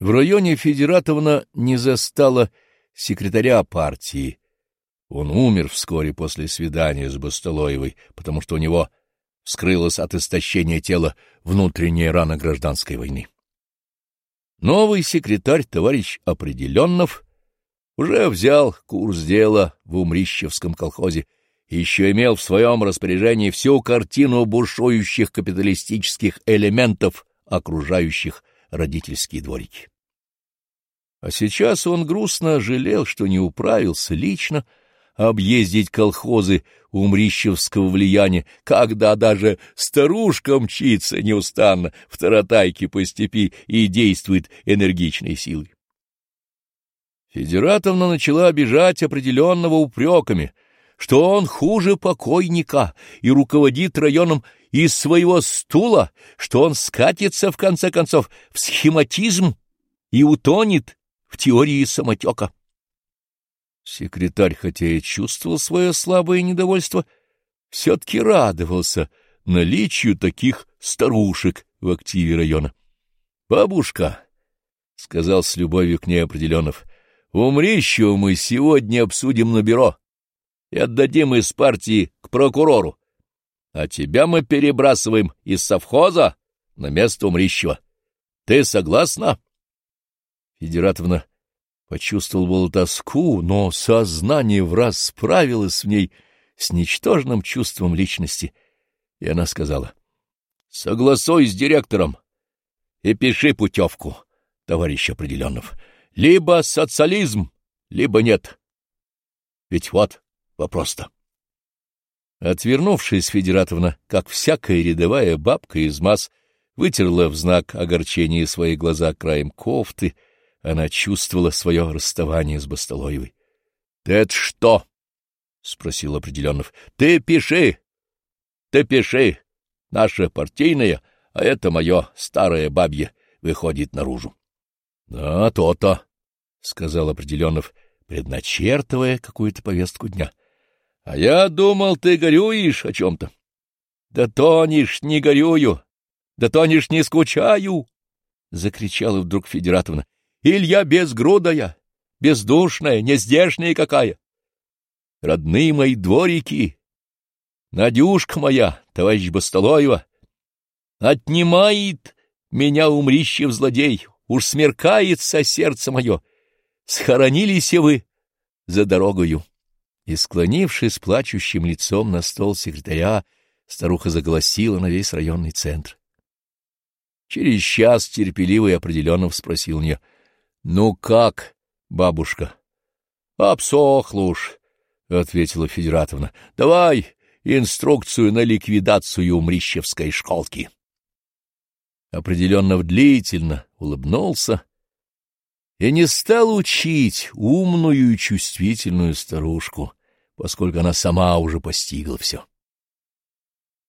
В районе Федератовна не застала секретаря партии. Он умер вскоре после свидания с Бастолоевой, потому что у него вскрылась от истощения тела внутренняя рана гражданской войны. Новый секретарь, товарищ Определеннов, уже взял курс дела в Умрищевском колхозе и еще имел в своем распоряжении всю картину бушующих капиталистических элементов, окружающих родительские дворики. А сейчас он грустно жалел, что не управился лично объездить колхозы умрищевского влияния, когда даже старушка мчится неустанно в таратайке по степи и действует энергичной силой. Федератовна начала обижать определенного упреками, что он хуже покойника и руководит районом из своего стула, что он скатится, в конце концов, в схематизм и утонет в теории самотека. Секретарь, хотя и чувствовал свое слабое недовольство, все-таки радовался наличию таких старушек в активе района. — Бабушка, — сказал с любовью к ней определенов, — умрищего мы сегодня обсудим на бюро и отдадим из партии к прокурору, а тебя мы перебрасываем из совхоза на место умрищего. Ты согласна? Федератовна почувствовал было тоску, но сознание враз справилось в ней с ничтожным чувством личности, и она сказала, — Согласуй с директором и пиши путевку, товарищ Определенов. Либо социализм, либо нет. Ведь вот вопрос-то. Отвернувшись, Федератовна, как всякая рядовая бабка из масс, вытерла в знак огорчения свои глаза краем кофты, она чувствовала свое расставание с Бастолоевой. — Ты это что? — спросил Определенов. — Ты пиши! Ты пиши! Наша партийная, а это мое старое бабье, выходит наружу. — Да, то-то, — сказал Определенов, предначертывая какую-то повестку дня. — А я думал, ты горюешь о чем-то. — Да тонешь, не горюю, да тонешь, не скучаю! — закричала вдруг Федератовна. Илья безгрудая, бездушная, нездешняя какая. Родные мои дворики, Надюшка моя, товарищ Бастолоева, отнимает меня умрищев злодей, уж смеркается сердце мое. Схоронились вы за дорогою. И, склонившись плачущим лицом на стол секретаря, старуха заголосила на весь районный центр. Через час терпеливо и определенно спросил меня, — Ну как, бабушка? — Обсохла уж, — ответила Федератовна. — Давай инструкцию на ликвидацию умрищевской школки. Определенно длительно улыбнулся и не стал учить умную и чувствительную старушку, поскольку она сама уже постигла все.